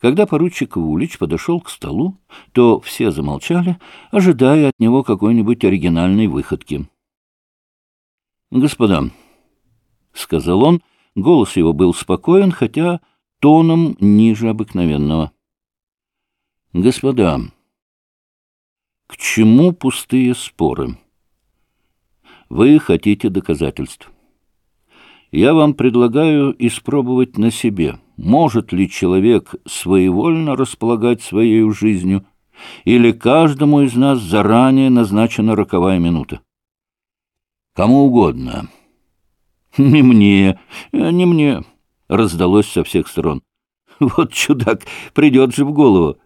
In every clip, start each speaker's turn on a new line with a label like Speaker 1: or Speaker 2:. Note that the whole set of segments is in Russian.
Speaker 1: Когда поручик Вулич подошел к столу, то все замолчали, ожидая от него какой-нибудь оригинальной выходки. «Господа», — сказал он, голос его был спокоен, хотя тоном ниже обыкновенного. «Господа, к чему пустые споры? Вы хотите доказательств. Я вам предлагаю испробовать на себе» может ли человек своевольно располагать своей жизнью, или каждому из нас заранее назначена роковая минута. Кому угодно. Не мне, не мне, раздалось со всех сторон. Вот чудак, придет же в голову.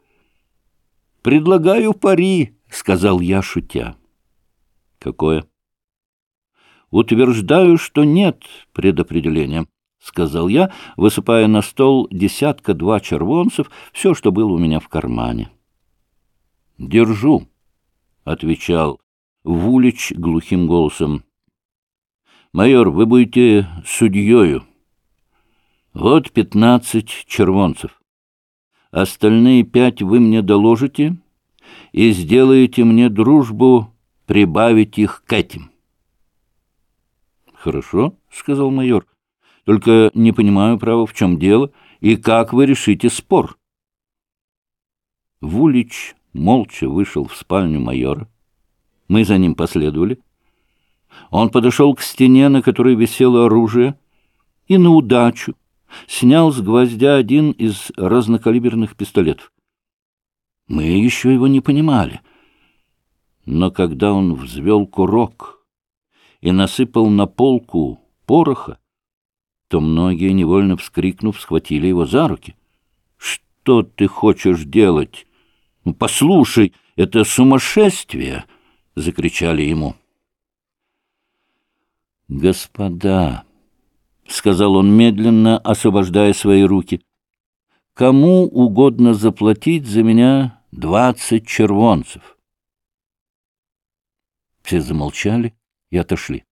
Speaker 1: Предлагаю пари, сказал я, шутя. Какое? Утверждаю, что нет предопределения. — сказал я, высыпая на стол десятка-два червонцев, все, что было у меня в кармане. — Держу, — отвечал Вулич глухим голосом. — Майор, вы будете судьею. Вот пятнадцать червонцев. Остальные пять вы мне доложите и сделаете мне дружбу прибавить их к этим. — Хорошо, — сказал майор. — только не понимаю, право, в чем дело и как вы решите спор. Вулич молча вышел в спальню майора. Мы за ним последовали. Он подошел к стене, на которой висело оружие, и на удачу снял с гвоздя один из разнокалиберных пистолетов. Мы еще его не понимали. Но когда он взвел курок и насыпал на полку пороха, то многие, невольно вскрикнув, схватили его за руки. «Что ты хочешь делать? Ну, послушай, это сумасшествие!» — закричали ему. «Господа!» — сказал он медленно, освобождая свои руки. «Кому угодно заплатить за меня двадцать червонцев?» Все замолчали и отошли.